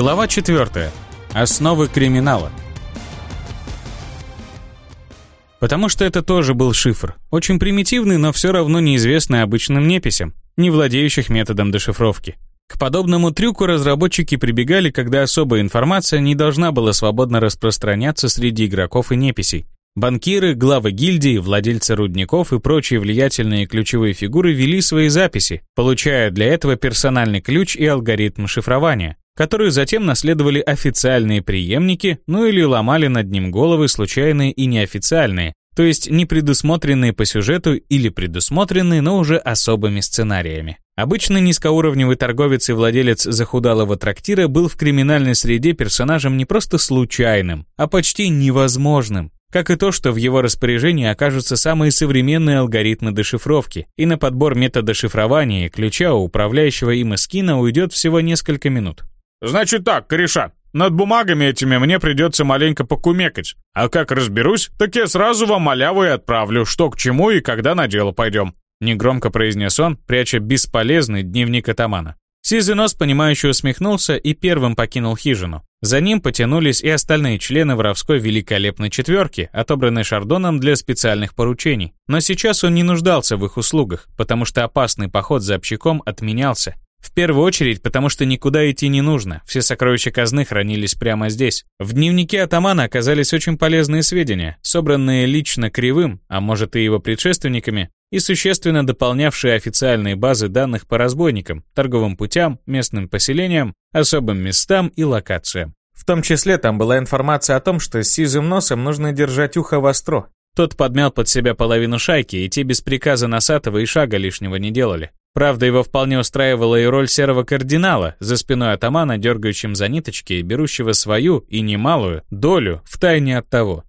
Глава 4. Основы криминала. Потому что это тоже был шифр. Очень примитивный, но все равно неизвестный обычным неписям, не владеющих методом дешифровки. К подобному трюку разработчики прибегали, когда особая информация не должна была свободно распространяться среди игроков и неписей. Банкиры, главы гильдии, владельцы рудников и прочие влиятельные ключевые фигуры вели свои записи, получая для этого персональный ключ и алгоритм шифрования, которые затем наследовали официальные преемники, ну или ломали над ним головы случайные и неофициальные, то есть не предусмотренные по сюжету или предусмотренные, но уже особыми сценариями. Обычный низкоуровневый торговец и владелец захудалого трактира был в криминальной среде персонажем не просто случайным, а почти невозможным, как и то, что в его распоряжении окажутся самые современные алгоритмы дешифровки, и на подбор метода шифрования и ключа у управляющего им эскина уйдет всего несколько минут. «Значит так, кореша, над бумагами этими мне придется маленько покумекать, а как разберусь, так я сразу вам маляву и отправлю, что к чему и когда на дело пойдем», негромко произнес он, пряча бесполезный дневник атамана. Сизый нос, понимающе усмехнулся и первым покинул хижину. За ним потянулись и остальные члены воровской великолепной четверки, отобранной Шардоном для специальных поручений. Но сейчас он не нуждался в их услугах, потому что опасный поход за общаком отменялся. В первую очередь, потому что никуда идти не нужно, все сокровища казны хранились прямо здесь. В дневнике атамана оказались очень полезные сведения, собранные лично Кривым, а может и его предшественниками, и существенно дополнявшие официальные базы данных по разбойникам, торговым путям, местным поселениям, особым местам и локациям. В том числе там была информация о том, что с сизым носом нужно держать ухо востро. Тот подмял под себя половину шайки, и те без приказа Носатого и шага лишнего не делали. Правда, его вполне устраивала и роль серого кардинала, за спиной атамана, дергающим за ниточки и берущего свою, и немалую, долю, в тайне от того.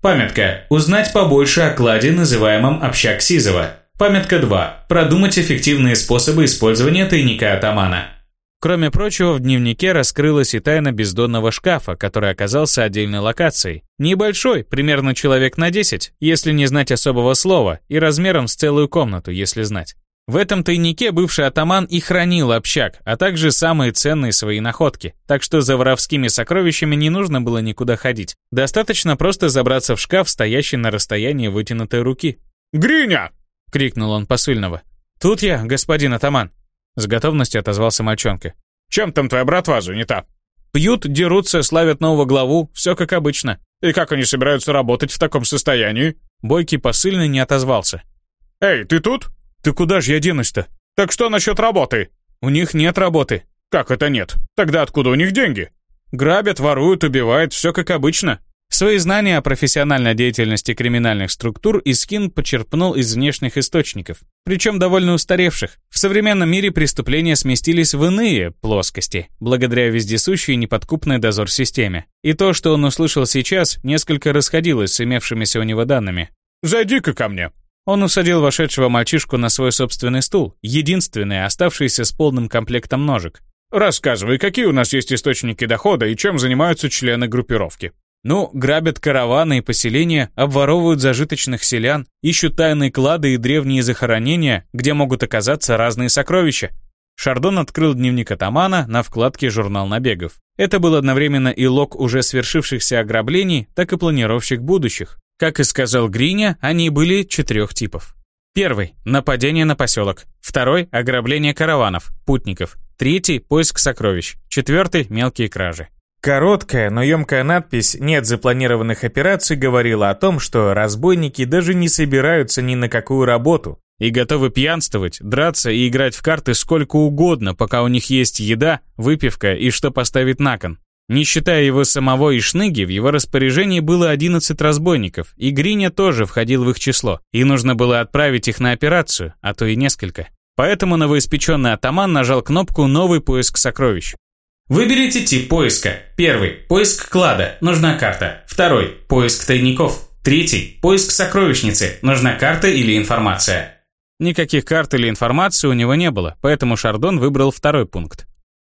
Памятка. Узнать побольше о кладе, называемом общак Сизова. Памятка 2. Продумать эффективные способы использования тайника атамана. Кроме прочего, в дневнике раскрылась и тайна бездонного шкафа, который оказался отдельной локацией. Небольшой, примерно человек на 10, если не знать особого слова, и размером с целую комнату, если знать. В этом тайнике бывший атаман и хранил общак, а также самые ценные свои находки. Так что за воровскими сокровищами не нужно было никуда ходить. Достаточно просто забраться в шкаф, стоящий на расстоянии вытянутой руки. «Гриня!» — крикнул он посыльного. «Тут я, господин атаман!» С готовностью отозвался мальчонка. «Чем там твоя братва занята?» «Пьют, дерутся, славят нового главу, все как обычно». «И как они собираются работать в таком состоянии?» Бойкий посыльный не отозвался. «Эй, ты тут?» «Ты куда же я денусь-то?» «Так что насчет работы?» «У них нет работы». «Как это нет? Тогда откуда у них деньги?» «Грабят, воруют, убивают, все как обычно». Свои знания о профессиональной деятельности криминальных структур Искин почерпнул из внешних источников, причем довольно устаревших. В современном мире преступления сместились в иные плоскости, благодаря вездесущей неподкупной дозор-системе. И то, что он услышал сейчас, несколько расходилось с имевшимися у него данными. «Зайди-ка ко мне», он усадил вошедшего мальчишку на свой собственный стул, единственный, оставшийся с полным комплектом ножек. «Рассказывай, какие у нас есть источники дохода и чем занимаются члены группировки?» Ну, грабят караваны и поселения, обворовывают зажиточных селян, ищут тайные клады и древние захоронения, где могут оказаться разные сокровища. Шардон открыл дневник атамана на вкладке «Журнал набегов». Это был одновременно и лог уже свершившихся ограблений, так и планировщик будущих. Как и сказал Гриня, они были четырех типов. Первый – нападение на поселок. Второй – ограбление караванов, путников. Третий – поиск сокровищ. Четвертый – мелкие кражи. Короткая, но емкая надпись «Нет запланированных операций» говорила о том, что разбойники даже не собираются ни на какую работу и готовы пьянствовать, драться и играть в карты сколько угодно, пока у них есть еда, выпивка и что поставить на кон. Не считая его самого и Шныги, в его распоряжении было 11 разбойников, и Гриня тоже входил в их число, и нужно было отправить их на операцию, а то и несколько. Поэтому новоиспеченный атаман нажал кнопку «Новый поиск сокровищ». Выберите тип поиска. Первый – поиск клада, нужна карта. Второй – поиск тайников. Третий – поиск сокровищницы, нужна карта или информация. Никаких карт или информации у него не было, поэтому Шардон выбрал второй пункт.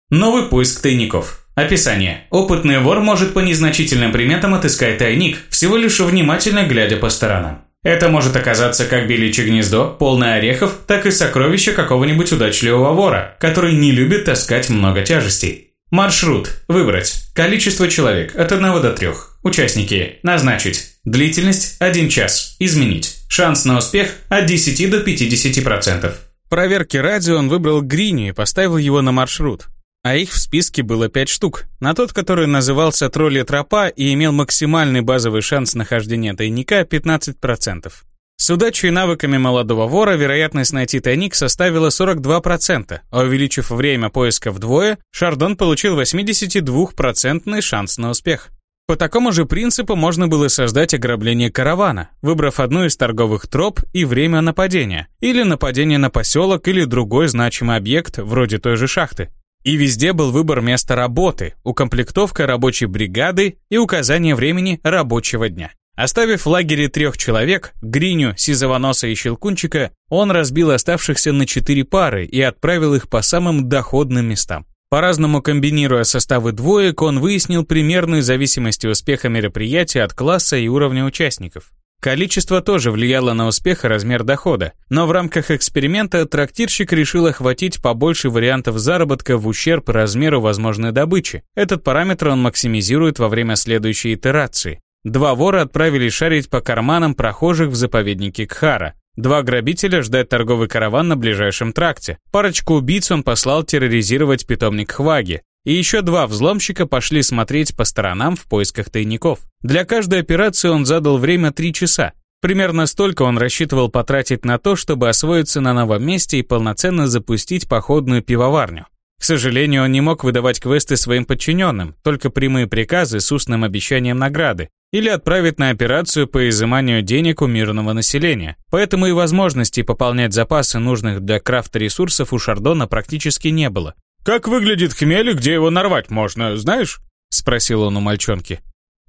Новый поиск тайников. Описание. Опытный вор может по незначительным приметам отыскать тайник, всего лишь внимательно глядя по сторонам. Это может оказаться как беличье гнездо, полное орехов, так и сокровище какого-нибудь удачливого вора, который не любит таскать много тяжестей. Маршрут. Выбрать. Количество человек от 1 до 3. Участники. Назначить. Длительность 1 час. Изменить. Шанс на успех от 10 до 50%. Проверки радио он выбрал Грини и поставил его на маршрут. А их в списке было 5 штук. На тот, который назывался Тролли Тропа и имел максимальный базовый шанс нахождения тайника 15%. С удачей и навыками молодого вора вероятность найти тайник составила 42%, а увеличив время поиска вдвое, Шардон получил 82% шанс на успех. По такому же принципу можно было создать ограбление каравана, выбрав одну из торговых троп и время нападения, или нападение на поселок или другой значимый объект, вроде той же шахты. И везде был выбор места работы, укомплектовка рабочей бригады и указание времени рабочего дня. Оставив в лагере трех человек, Гриню, Сизовоноса и Щелкунчика, он разбил оставшихся на четыре пары и отправил их по самым доходным местам. По-разному комбинируя составы двоек, он выяснил примерную зависимость успеха мероприятия от класса и уровня участников. Количество тоже влияло на успех и размер дохода, но в рамках эксперимента трактирщик решил охватить побольше вариантов заработка в ущерб размеру возможной добычи. Этот параметр он максимизирует во время следующей итерации. Два вора отправились шарить по карманам прохожих в заповеднике Кхара. Два грабителя ждать торговый караван на ближайшем тракте. Парочку убийц он послал терроризировать питомник Хваги. И еще два взломщика пошли смотреть по сторонам в поисках тайников. Для каждой операции он задал время 3 часа. Примерно столько он рассчитывал потратить на то, чтобы освоиться на новом месте и полноценно запустить походную пивоварню. К сожалению, он не мог выдавать квесты своим подчиненным, только прямые приказы с устным обещанием награды, или отправить на операцию по изыманию денег у мирного населения. Поэтому и возможности пополнять запасы нужных для крафта ресурсов у Шардона практически не было. «Как выглядит хмель и где его нарвать можно, знаешь?» — спросил он у мальчонки.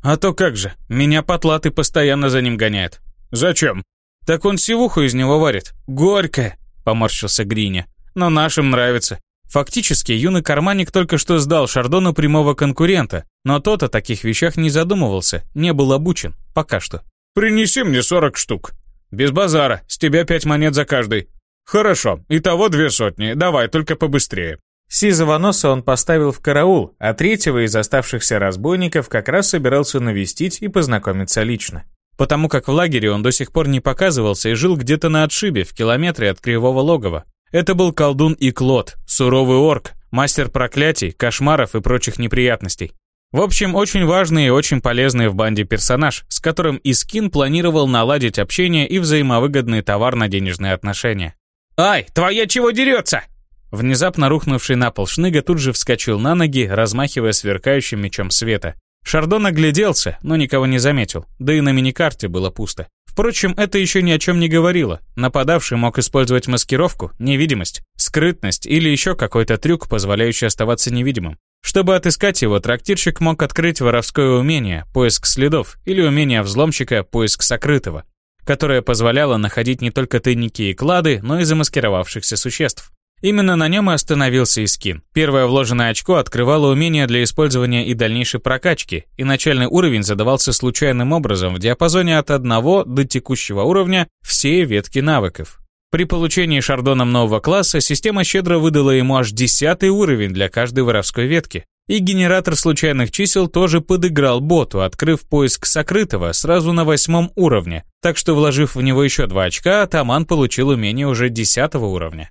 «А то как же, меня потлатый постоянно за ним гоняет». «Зачем?» «Так он сивуху из него варит. Горькая», — поморщился Гриня. «Но нашим нравится. Фактически, юный карманник только что сдал Шардону прямого конкурента, но тот о таких вещах не задумывался, не был обучен, пока что. «Принеси мне 40 штук». «Без базара, с тебя пять монет за каждый». «Хорошо, итого две сотни, давай, только побыстрее». Сизого носа он поставил в караул, а третьего из оставшихся разбойников как раз собирался навестить и познакомиться лично. Потому как в лагере он до сих пор не показывался и жил где-то на отшибе, в километре от Кривого логова, это был колдун и Клод, суровый орк, мастер проклятий, кошмаров и прочих неприятностей. В общем, очень важный и очень полезный в банде персонаж, с которым Искин планировал наладить общение и взаимовыгодные товарно-денежные отношения. «Ай, твоя чего дерется?» Внезапно рухнувший на пол шныга тут же вскочил на ноги, размахивая сверкающим мечом света. Шардон огляделся, но никого не заметил, да и на миникарте было пусто. Впрочем, это еще ни о чем не говорило. Нападавший мог использовать маскировку, невидимость, скрытность или еще какой-то трюк, позволяющий оставаться невидимым. Чтобы отыскать его, трактирщик мог открыть воровское умение, поиск следов, или умение взломщика, поиск сокрытого, которое позволяло находить не только тайники и клады, но и замаскировавшихся существ. Именно на нем и остановился Искин. Первое вложенное очко открывало умение для использования и дальнейшей прокачки, и начальный уровень задавался случайным образом в диапазоне от 1 до текущего уровня все ветки навыков. При получении шардоном нового класса система щедро выдала ему аж 10 уровень для каждой воровской ветки. И генератор случайных чисел тоже подыграл боту, открыв поиск сокрытого сразу на восьмом уровне, так что вложив в него еще два очка, атаман получил умение уже 10 уровня.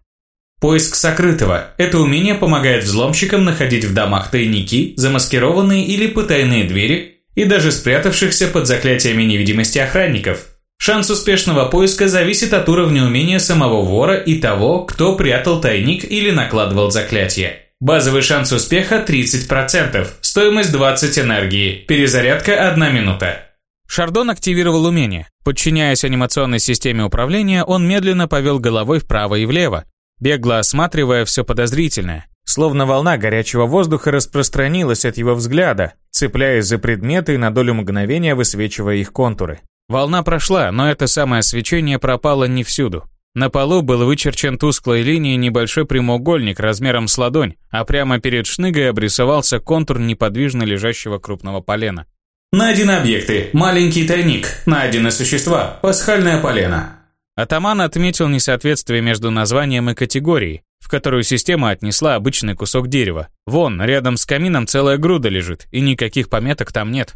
Поиск сокрытого. Это умение помогает взломщикам находить в домах тайники, замаскированные или потайные двери и даже спрятавшихся под заклятиями невидимости охранников. Шанс успешного поиска зависит от уровня умения самого вора и того, кто прятал тайник или накладывал заклятие. Базовый шанс успеха 30%, стоимость 20 энергии, перезарядка 1 минута. Шардон активировал умение. Подчиняясь анимационной системе управления, он медленно повел головой вправо и влево, бегло осматривая все подозрительное. Словно волна горячего воздуха распространилась от его взгляда, цепляясь за предметы и на долю мгновения высвечивая их контуры. Волна прошла, но это самое свечение пропало не всюду. На полу был вычерчен тусклой линией небольшой прямоугольник размером с ладонь, а прямо перед шныгой обрисовался контур неподвижно лежащего крупного полена. Найдены объекты. Маленький тайник. Найдены существа. Пасхальное полено. Атаман отметил несоответствие между названием и категорией. в которую система отнесла обычный кусок дерева. Вон, рядом с камином целая груда лежит, и никаких пометок там нет.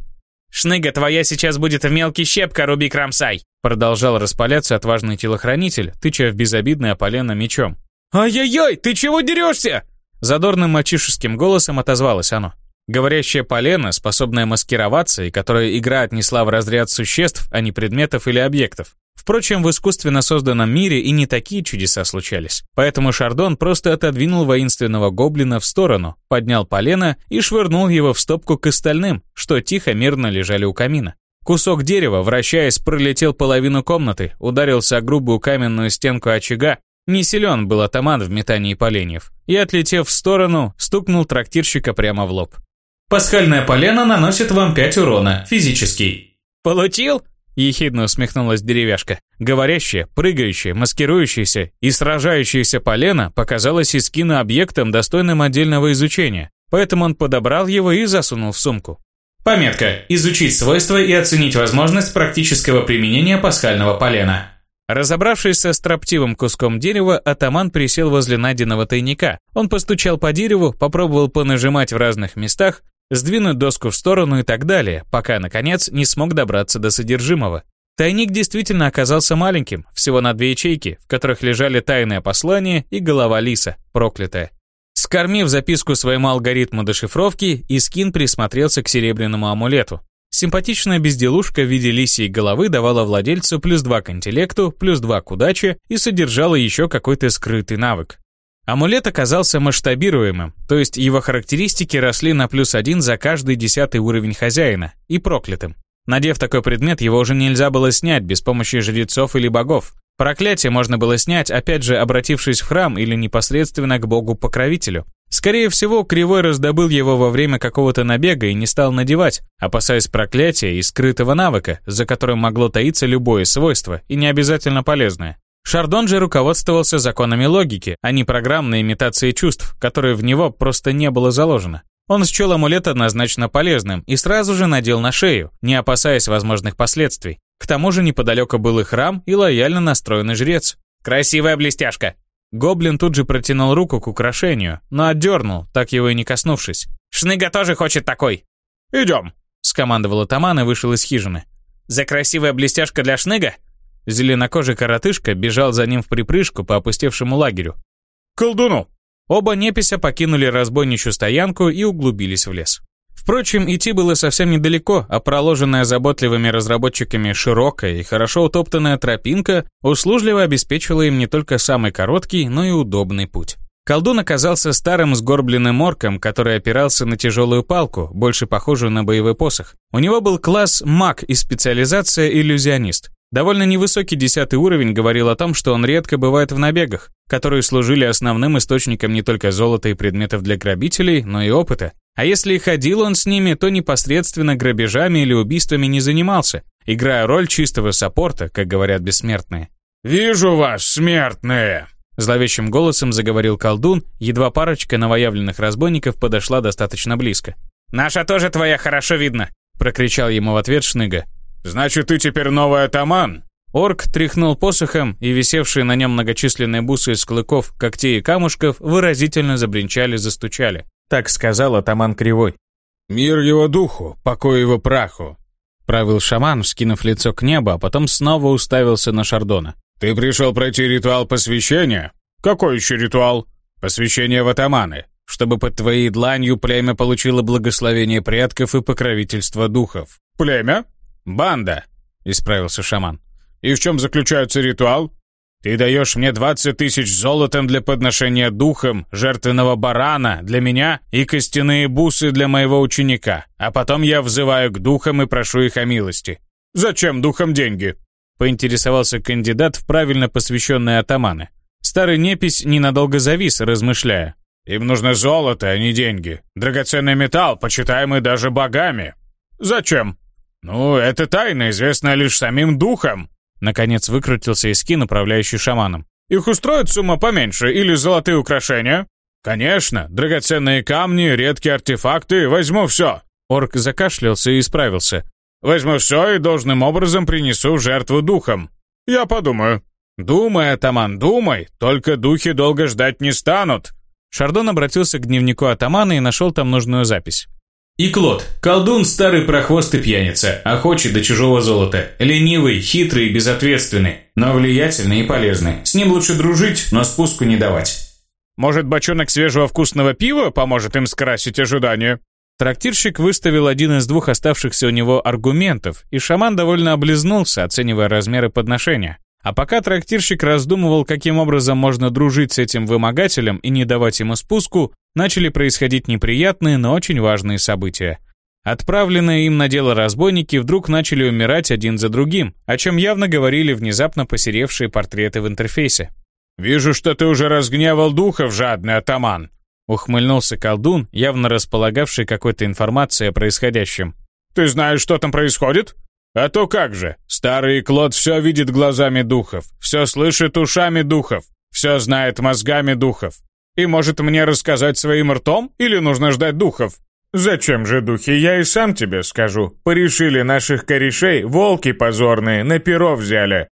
«Шныга твоя сейчас будет в мелкий щепка, руби кромсай!» Продолжал распаляться отважный телохранитель, тыча в безобидное полено мечом. «Ай-яй-яй, ты чего дерешься?» Задорным мальчишеским голосом отозвалось оно. Говорящее полено, способное маскироваться и которое игра отнесла в разряд существ, а не предметов или объектов. Впрочем, в искусственно созданном мире и не такие чудеса случались. Поэтому Шардон просто отодвинул воинственного гоблина в сторону, поднял полено и швырнул его в стопку к остальным, что тихо мирно лежали у камина. Кусок дерева, вращаясь, пролетел половину комнаты, ударился о грубую каменную стенку очага, не силен был атаман в метании поленьев, и, отлетев в сторону, стукнул трактирщика прямо в лоб. Пасхальная полена наносит вам 5 урона, физический. «Получил?» – ехидно усмехнулась деревяшка. Говорящая, прыгающая, маскирующаяся и сражающаяся полена показалась Искину объектом, достойным отдельного изучения, поэтому он подобрал его и засунул в сумку. Пометка «Изучить свойства и оценить возможность практического применения пасхального полена». Разобравшись со строптивым куском дерева, атаман присел возле найденного тайника. Он постучал по дереву, попробовал понажимать в разных местах, сдвинуть доску в сторону и так далее, пока, наконец, не смог добраться до содержимого. Тайник действительно оказался маленьким, всего на две ячейки, в которых лежали тайное послание и голова лиса, проклятая. Скормив записку своему алгоритму дешифровки, Искин присмотрелся к серебряному амулету. Симпатичная безделушка в виде лисьей головы давала владельцу плюс 2 к интеллекту, плюс 2 к удаче и содержала еще какой-то скрытый навык. Амулет оказался масштабируемым, то есть его характеристики росли на плюс один за каждый десятый уровень хозяина, и проклятым. Надев такой предмет, его уже нельзя было снять без помощи жрецов или богов. Проклятие можно было снять, опять же, обратившись в храм или непосредственно к богу-покровителю. Скорее всего, Кривой раздобыл его во время какого-то набега и не стал надевать, опасаясь проклятия и скрытого навыка, за которым могло таиться любое свойство, и не обязательно полезное. Шардон же руководствовался законами логики, а не программной имитацией чувств, которые в него просто не было заложено. Он счел амулет однозначно полезным и сразу же надел на шею, не опасаясь возможных последствий. К тому же неподалеку был и храм, и лояльно настроенный жрец. «Красивая блестяшка!» Гоблин тут же протянул руку к украшению, но отдернул, так его и не коснувшись. «Шныга тоже хочет такой!» «Идем!» — скомандовал атаман и вышел из хижины. «За красивая блестяшка для Шныга?» Зеленокожий коротышка бежал за ним в припрыжку по опустевшему лагерю. «Колдуну!» Оба непися покинули разбойничью стоянку и углубились в лес. Впрочем, идти было совсем недалеко, а проложенная заботливыми разработчиками широкая и хорошо утоптанная тропинка услужливо обеспечивала им не только самый короткий, но и удобный путь. Колдун оказался старым сгорбленным орком, который опирался на тяжелую палку, больше похожую на боевой посох. У него был класс маг и специализация иллюзионист. Довольно невысокий десятый уровень говорил о том, что он редко бывает в набегах, которые служили основным источником не только золота и предметов для грабителей, но и опыта. А если и ходил он с ними, то непосредственно грабежами или убийствами не занимался, играя роль чистого саппорта, как говорят бессмертные. «Вижу вас, смертные!» Зловещим голосом заговорил колдун, едва парочка новоявленных разбойников подошла достаточно близко. «Наша тоже твоя хорошо видно!» прокричал ему в ответ Шныга. «Значит, ты теперь новый атаман?» Орк тряхнул посохом, и висевшие на нем многочисленные бусы из клыков, когтей и камушков выразительно забринчали-застучали. Так сказал атаман Кривой. «Мир его духу, покой его праху», правил шаман, вскинув лицо к небу, а потом снова уставился на Шардона. «Ты пришел пройти ритуал посвящения?» «Какой еще ритуал?» «Посвящение в атаманы, чтобы под твоей дланью племя получило благословение предков и покровительство духов». «Племя?» «Банда», — исправился шаман. «И в чем заключается ритуал?» «Ты даешь мне 20 тысяч золотом для подношения духом, жертвенного барана для меня и костяные бусы для моего ученика, а потом я взываю к духам и прошу их о милости». «Зачем духам деньги?» — поинтересовался кандидат в правильно посвященные атаманы. Старый непись ненадолго завис, размышляя. «Им нужно золото, а не деньги. Драгоценный металл, почитаемый даже богами». «Зачем?» «Ну, это тайна, известная лишь самим духам», наконец выкрутился Искин, управляющий шаманом. «Их устроит сумма поменьше или золотые украшения?» «Конечно, драгоценные камни, редкие артефакты, возьму все». Орк закашлялся и исправился. «Возьму все и должным образом принесу жертву духам». «Я подумаю». «Думай, атаман, думай, только духи долго ждать не станут». Шардон обратился к дневнику атамана и нашел там нужную запись. И Клод, колдун, старый прохвост и пьяница, охочий до чужого золота, ленивый, хитрый и безответственный, но влиятельный и полезный. С ним лучше дружить, но спуску не давать. Может, бочонок свежего вкусного пива поможет им скрасить ожидания? Трактирщик выставил один из двух оставшихся у него аргументов, и шаман довольно облизнулся, оценивая размеры подношения. А пока трактирщик раздумывал, каким образом можно дружить с этим вымогателем и не давать ему спуску, начали происходить неприятные, но очень важные события. Отправленные им на дело разбойники вдруг начали умирать один за другим, о чем явно говорили внезапно посеревшие портреты в интерфейсе. «Вижу, что ты уже разгневал духов, жадный атаман», ухмыльнулся колдун, явно располагавший какой-то информацией о происходящем. «Ты знаешь, что там происходит?» «А то как же, старый Клод все видит глазами духов, все слышит ушами духов, все знает мозгами духов. И может мне рассказать своим ртом или нужно ждать духов? Зачем же духи, я и сам тебе скажу. Порешили наших корешей, волки позорные, на перо взяли.